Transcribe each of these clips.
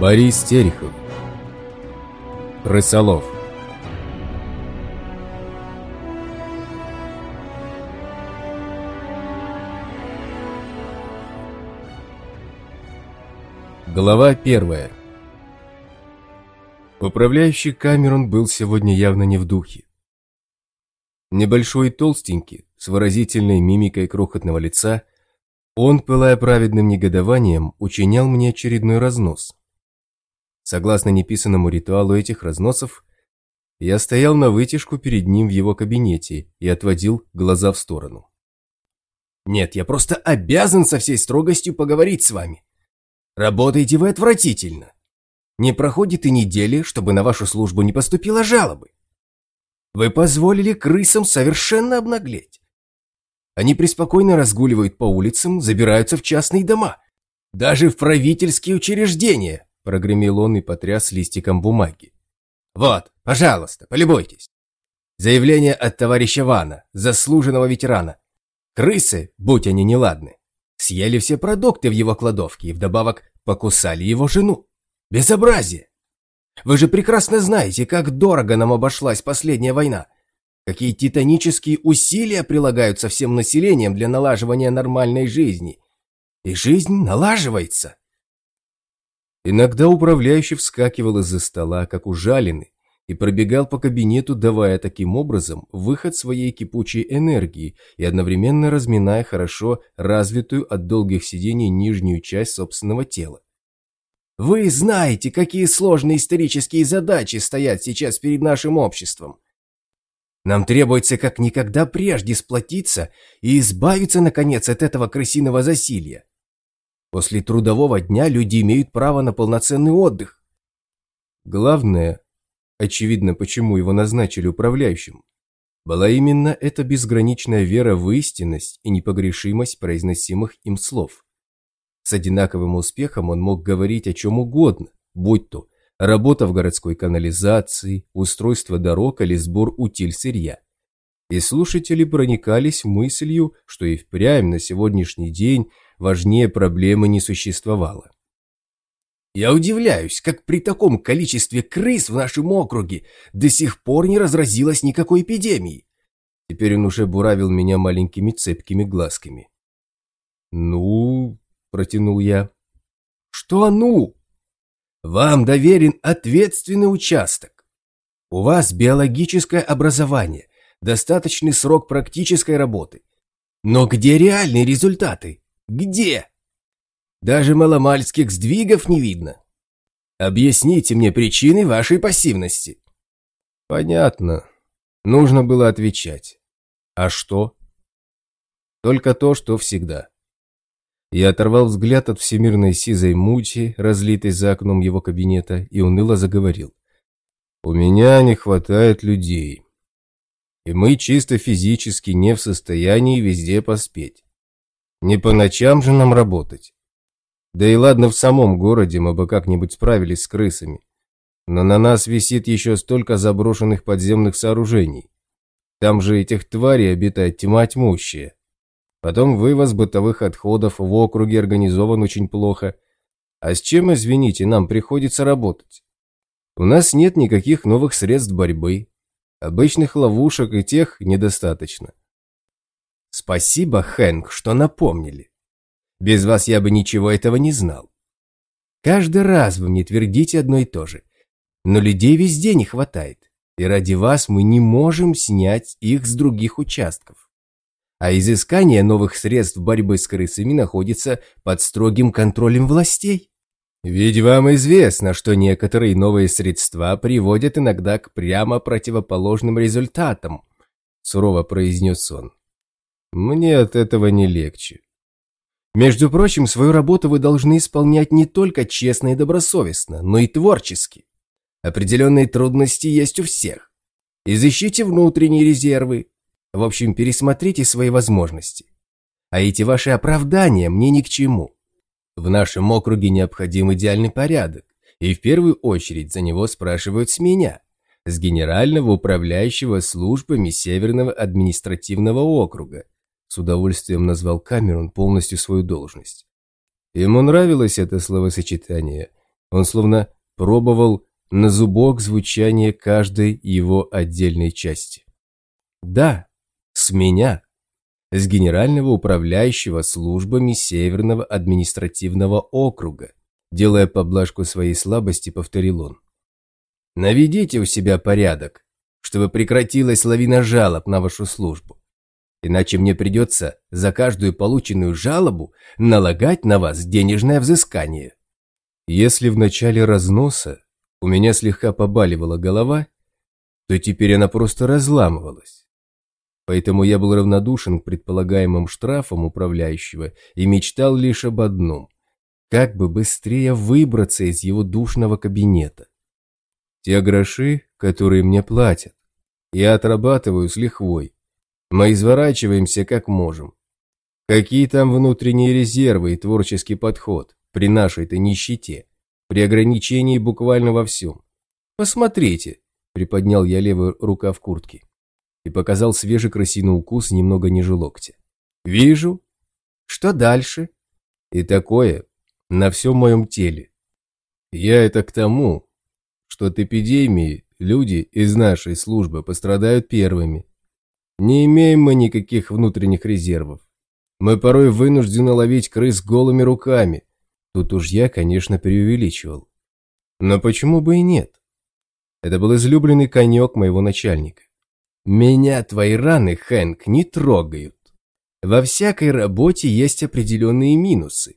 Борис Терехов Крысолов Глава первая Управляющий Камерон был сегодня явно не в духе. Небольшой и толстенький, с выразительной мимикой крохотного лица, он, пылая праведным негодованием, учинял мне очередной разнос. Согласно неписанному ритуалу этих разносов, я стоял на вытяжку перед ним в его кабинете и отводил глаза в сторону. «Нет, я просто обязан со всей строгостью поговорить с вами. Работаете вы отвратительно. Не проходит и недели, чтобы на вашу службу не поступило жалобы. Вы позволили крысам совершенно обнаглеть. Они преспокойно разгуливают по улицам, забираются в частные дома, даже в правительские учреждения, прогремел он и потряс листиком бумаги. Вот, пожалуйста, полюбуйтесь. Заявление от товарища Вана, заслуженного ветерана. Крысы, будь они неладны, съели все продукты в его кладовке и вдобавок покусали его жену. Безобразие! Вы же прекрасно знаете, как дорого нам обошлась последняя война. Какие титанические усилия прилагаются всем населением для налаживания нормальной жизни. И жизнь налаживается. Иногда управляющий вскакивал из-за стола, как ужаленный, и пробегал по кабинету, давая таким образом выход своей кипучей энергии и одновременно разминая хорошо развитую от долгих сидений нижнюю часть собственного тела. Вы знаете, какие сложные исторические задачи стоят сейчас перед нашим обществом. Нам требуется как никогда прежде сплотиться и избавиться, наконец, от этого крысиного засилья. После трудового дня люди имеют право на полноценный отдых. Главное, очевидно, почему его назначили управляющим, была именно эта безграничная вера в истинность и непогрешимость произносимых им слов. С одинаковым успехом он мог говорить о чем угодно, будь то работа в городской канализации, устройство дорог или сбор утиль сырья. И слушатели проникались мыслью, что и впрямь на сегодняшний день важнее проблемы не существовало. Я удивляюсь, как при таком количестве крыс в нашем округе до сих пор не разразилась никакой эпидемии. Теперь он уже буравил меня маленькими цепкими глазками. Ну, протянул я. Что ну? Вам доверен ответственный участок. У вас биологическое образование, достаточный срок практической работы. Но где реальные результаты? Где? Даже маломальских сдвигов не видно. Объясните мне причины вашей пассивности. Понятно. Нужно было отвечать. А что? Только то, что всегда. Я оторвал взгляд от всемирной сизой мути, разлитой за окном его кабинета, и уныло заговорил. «У меня не хватает людей. И мы чисто физически не в состоянии везде поспеть. Не по ночам же нам работать. Да и ладно, в самом городе мы бы как-нибудь справились с крысами. Но на нас висит еще столько заброшенных подземных сооружений. Там же этих тварей обитает тьма тьмущая. Потом вывоз бытовых отходов в округе организован очень плохо. А с чем, извините, нам приходится работать? У нас нет никаких новых средств борьбы. Обычных ловушек и тех недостаточно. Спасибо, Хэнк, что напомнили. Без вас я бы ничего этого не знал. Каждый раз вы мне твердите одно и то же. Но людей везде не хватает. И ради вас мы не можем снять их с других участков а изыскание новых средств борьбы с крысами находится под строгим контролем властей. Ведь вам известно, что некоторые новые средства приводят иногда к прямо противоположным результатам, сурово произнес он. Мне от этого не легче. Между прочим, свою работу вы должны исполнять не только честно и добросовестно, но и творчески. Определенные трудности есть у всех. Изыщите внутренние резервы, в общем, пересмотрите свои возможности. А эти ваши оправдания мне ни к чему. В нашем округе необходим идеальный порядок, и в первую очередь за него спрашивают с меня, с генерального управляющего службами Северного административного округа. С удовольствием назвал Камерон полностью свою должность. Ему нравилось это словосочетание, Он словно пробовал на зубок звучание каждой его отдельной части. Да, с меня, с генерального управляющего службами Северного административного округа, делая поблажку своей слабости, повторил он. Наведите у себя порядок, чтобы прекратилась лавина жалоб на вашу службу. Иначе мне придется за каждую полученную жалобу налагать на вас денежное взыскание. Если в начале разноса у меня слегка побаливала голова, то теперь она просто разламывалась. Поэтому я был равнодушен к предполагаемым штрафам управляющего и мечтал лишь об одном – как бы быстрее выбраться из его душного кабинета. Те гроши, которые мне платят, я отрабатываю с лихвой. Мы изворачиваемся как можем. Какие там внутренние резервы и творческий подход при нашей-то нищете, при ограничении буквально во всем. Посмотрите, приподнял я левую рука в куртке и показал свежий крысиный укус немного ниже локтя. Вижу. Что дальше? И такое на всем моем теле. Я это к тому, что от эпидемии люди из нашей службы пострадают первыми. Не имеем мы никаких внутренних резервов. Мы порой вынуждены ловить крыс голыми руками. Тут уж я, конечно, преувеличивал. Но почему бы и нет? Это был излюбленный конек моего начальника. Меня твои раны, Хэнк, не трогают. Во всякой работе есть определенные минусы.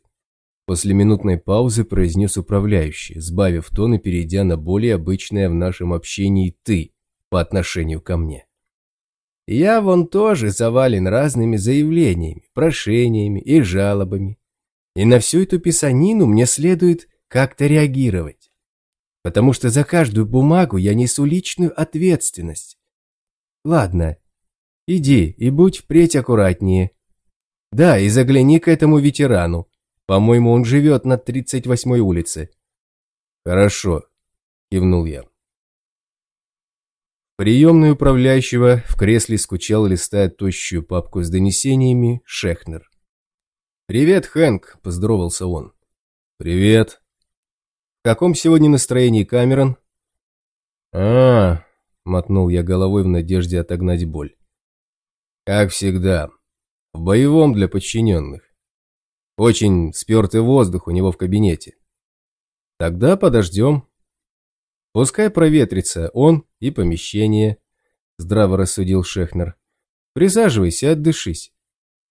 После минутной паузы произнес управляющий, сбавив тон и перейдя на более обычное в нашем общении «ты» по отношению ко мне. Я вон тоже завален разными заявлениями, прошениями и жалобами. И на всю эту писанину мне следует как-то реагировать. Потому что за каждую бумагу я несу личную ответственность. Ладно, иди и будь впредь аккуратнее. Да, и загляни к этому ветерану. По-моему, он живет на 38-й улице. Хорошо, кивнул я. Приемный управляющего в кресле скучал, листая тощую папку с донесениями, Шехнер. «Привет, Хэнк», – поздоровался он. «Привет. В каком сегодня настроении Камерон?» «А, – мотнул я головой в надежде отогнать боль. «Как всегда. В боевом для подчиненных. Очень спертый воздух у него в кабинете. Тогда подождем. Пускай проветрится он и помещение, здраво рассудил Шехнер. Присаживайся, отдышись.